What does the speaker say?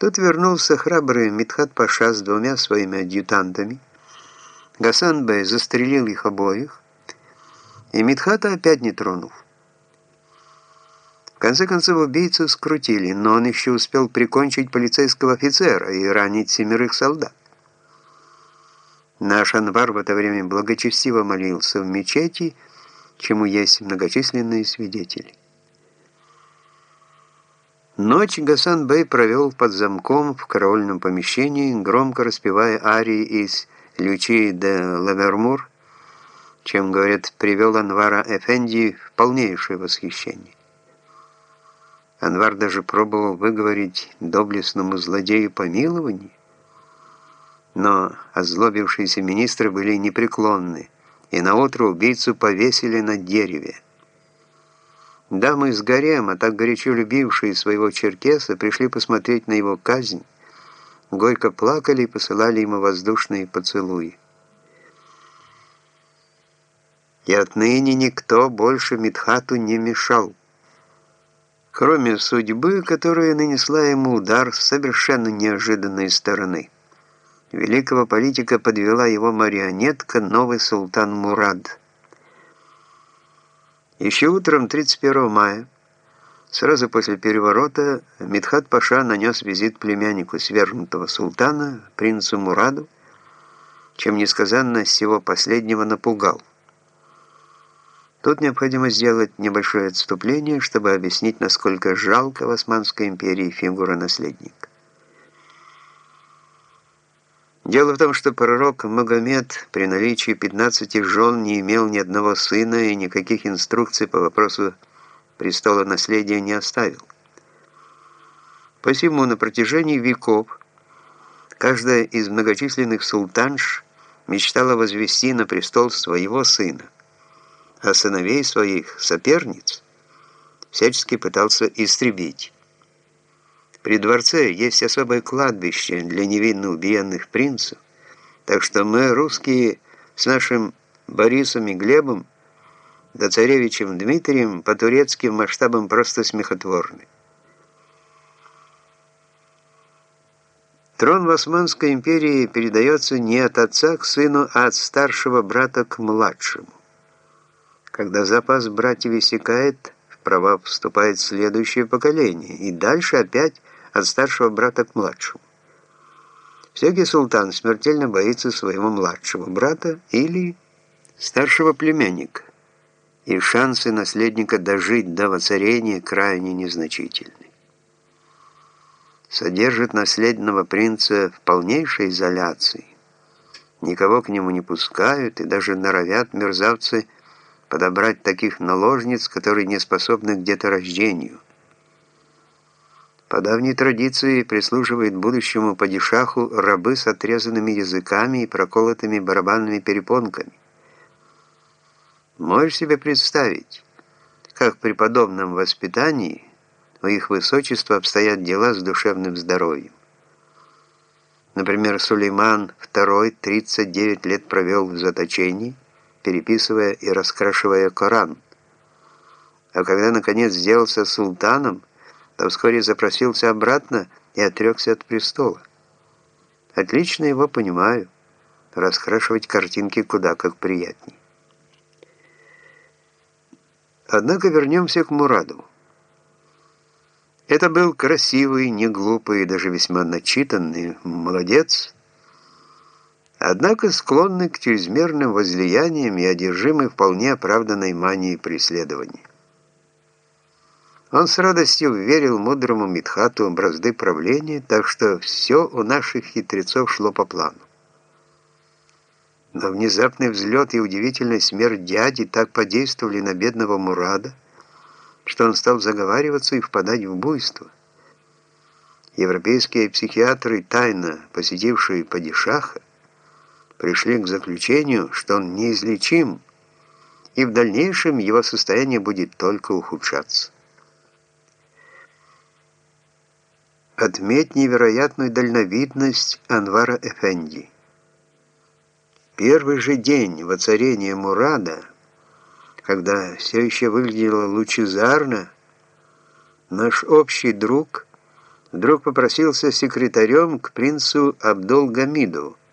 Тут вернулся храбрый Митхат Паша с двумя своими адъютантами. Гасан Бey застрелил их обоих, и Митхата опять не тронул. В конце концов убийцу скрутили, но он еще успел прикончить полицейского офицера и ранить семерых солдат. Наш Анвар в это время благочестиво молился в мечети, чему есть многочисленные свидетели. Ночь Гасан Бey провел под замком в караульном помещении, громко распевая арии из «Лючи де Лавермур», чем, говорят, привел Анвара Эфенди в полнейшее восхищение. Анвар даже пробовал выговорить доблестному злодею помилование, но озлобившиеся министры были непреклонны, и наутро убийцу повесили на дереве. Дамы с гарема, так горячо любившие своего черкеса, пришли посмотреть на его казнь, горько плакали и посылали ему воздушные поцелуи. И отныне никто больше Мидхату не мешал, кроме судьбы, которая нанесла ему удар с совершенно неожиданной стороны. Великого политика подвела его марионетка, новый султан Мурад – еще утром 31 мая, сразу после переворота, Мидхат Паша нанес визит племяннику свергнутого султана, принцу Мураду, чем несказанно всего последнего напугал. Тут необходимо сделать небольшое отступление, чтобы объяснить, насколько жалко в Османской империи фигура наследника. Дело в том, что пророк Магомед при наличии 15 жен не имел ни одного сына и никаких инструкций по вопросу престола наследия не оставил. Посему на протяжении веков каждая из многочисленных султанш мечтала возвести на престол своего сына, а сыновей своих соперниц всячески пытался истребить. При дворце есть особое кладбище для невинно убиенных принцев, так что мы, русские, с нашим Борисом и Глебом, да царевичем Дмитрием по турецким масштабам просто смехотворны. Трон в Османской империи передается не от отца к сыну, а от старшего брата к младшему. Когда запас братьев иссякает, в права вступает следующее поколение, и дальше опять от старшего брата к младшему. Всякий султан смертельно боится своего младшего брата или старшего племянника, и шансы наследника дожить до воцарения крайне незначительны. Содержит наследного принца в полнейшей изоляции. Никого к нему не пускают и даже норовят мерзавцы подобрать таких наложниц, которые не способны к деторождению – по давней традиции прислуживает будущему падишаху рабы с отрезанными языками и проколотыми барабанными перепонками. Можешь себе представить, как при подобном воспитании у их высочества обстоят дела с душевным здоровьем. Например, Сулейман II 39 лет провел в заточении, переписывая и раскрашивая Коран. А когда, наконец, сделался султаном, то вскоре запросился обратно и отрекся от престола. Отлично его понимаю. Раскрашивать картинки куда как приятней. Однако вернемся к Мураду. Это был красивый, неглупый и даже весьма начитанный молодец, однако склонный к чрезмерным возлияниям и одержимый вполне оправданной манией преследования. Он с радостью верил мудрому Мидхату бразды правления, так что все у наших хитрецов шло по плану. Но внезапный взлет и удивительная смерть дяди так подействовали на бедного Мурада, что он стал заговариваться и впадать в буйство. Европейские психиатры, тайно посетившие Падишаха, пришли к заключению, что он неизлечим, и в дальнейшем его состояние будет только ухудшаться. Отметь невероятную дальновидность Анвара Эфенди. Первый же день воцарения Мурада, когда все еще выглядело лучезарно, наш общий друг вдруг попросился секретарем к принцу Абдул-Гамиду,